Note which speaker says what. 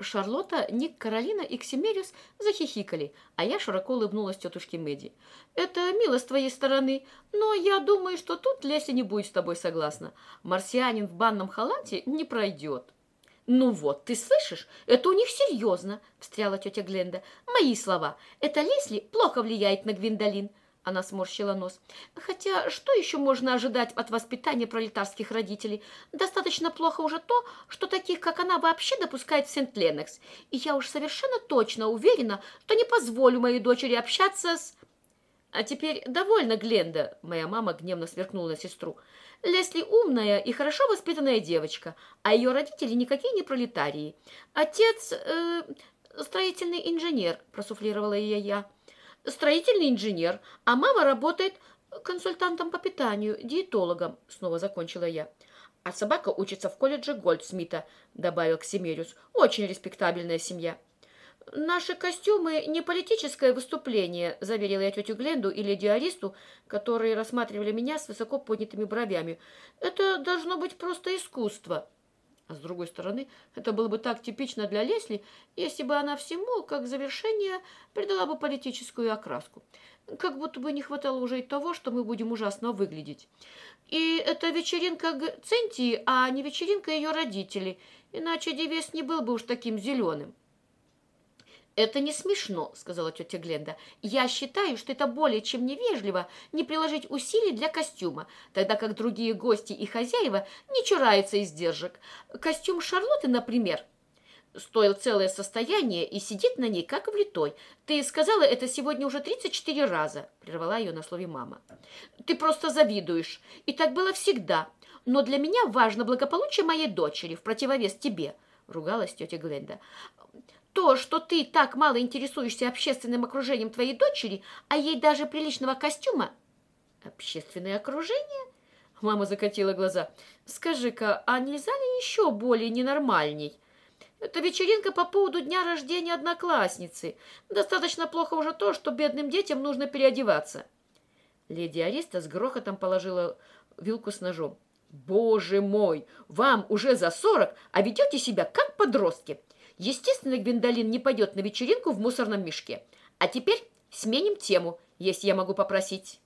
Speaker 1: Шарлотта, Ник, Каролина и Ксимериус захихикали, а я широко улыбнулась тетушке Мэдди. «Это мило с твоей стороны, но я думаю, что тут Леся не будет с тобой согласна. Марсианин в банном халате не пройдет». «Ну вот, ты слышишь? Это у них серьезно!» – встряла тетя Гленда. «Мои слова. Это Лесли плохо влияет на Гвиндолин». Она сморщила нос. Хотя что еще можно ожидать от воспитания пролетарских родителей? Достаточно плохо уже то, что таких, как она, вообще допускает в Сент-Ленокс. И я уж совершенно точно уверена, что не позволю моей дочери общаться с... А теперь довольно, Гленда, моя мама гневно сверкнула на сестру. Лесли умная и хорошо воспитанная девочка, а ее родители никакие не пролетарии. Отец э, строительный инженер, просуфлировала ее я строительный инженер, а мама работает консультантом по питанию, диетологом, снова закончила я. А собака учится в колледже Гольдсмита, добавил Ксимериус. Очень респектабельная семья. «Наши костюмы не политическое выступление», – заверила я тетю Гленду и леди Аристу, которые рассматривали меня с высоко поднятыми бровями. «Это должно быть просто искусство». А с другой стороны, это было бы так типично для Лесли, если бы она всему, как завершение, придала бы политическую окраску. Как будто бы не хватало уже и того, что мы будем ужасно выглядеть. И это вечеринка Центии, а не вечеринка ее родителей, иначе Девес не был бы уж таким зеленым. «Это не смешно», — сказала тетя Гленда. «Я считаю, что это более чем невежливо не приложить усилий для костюма, тогда как другие гости и хозяева не чураются издержек. Костюм Шарлотты, например, стоил целое состояние и сидит на ней, как влитой. Ты сказала это сегодня уже 34 раза», — прервала ее на слове мама. «Ты просто завидуешь. И так было всегда. Но для меня важно благополучие моей дочери в противовес тебе», — ругалась тетя Гленда то, что ты так мало интересуешься общественным окружением твоей дочери, а ей даже приличного костюма... Общественное окружение? Мама закатила глаза. Скажи-ка, а нельзя ли еще более ненормальней? Это вечеринка по поводу дня рождения одноклассницы. Достаточно плохо уже то, что бедным детям нужно переодеваться. Леди Ариста с грохотом положила вилку с ножом. «Боже мой! Вам уже за сорок, а ведете себя как подростки!» Естественно, Гвиндолин не пойдет на вечеринку в мусорном мешке. А теперь сменим тему, если я могу попросить.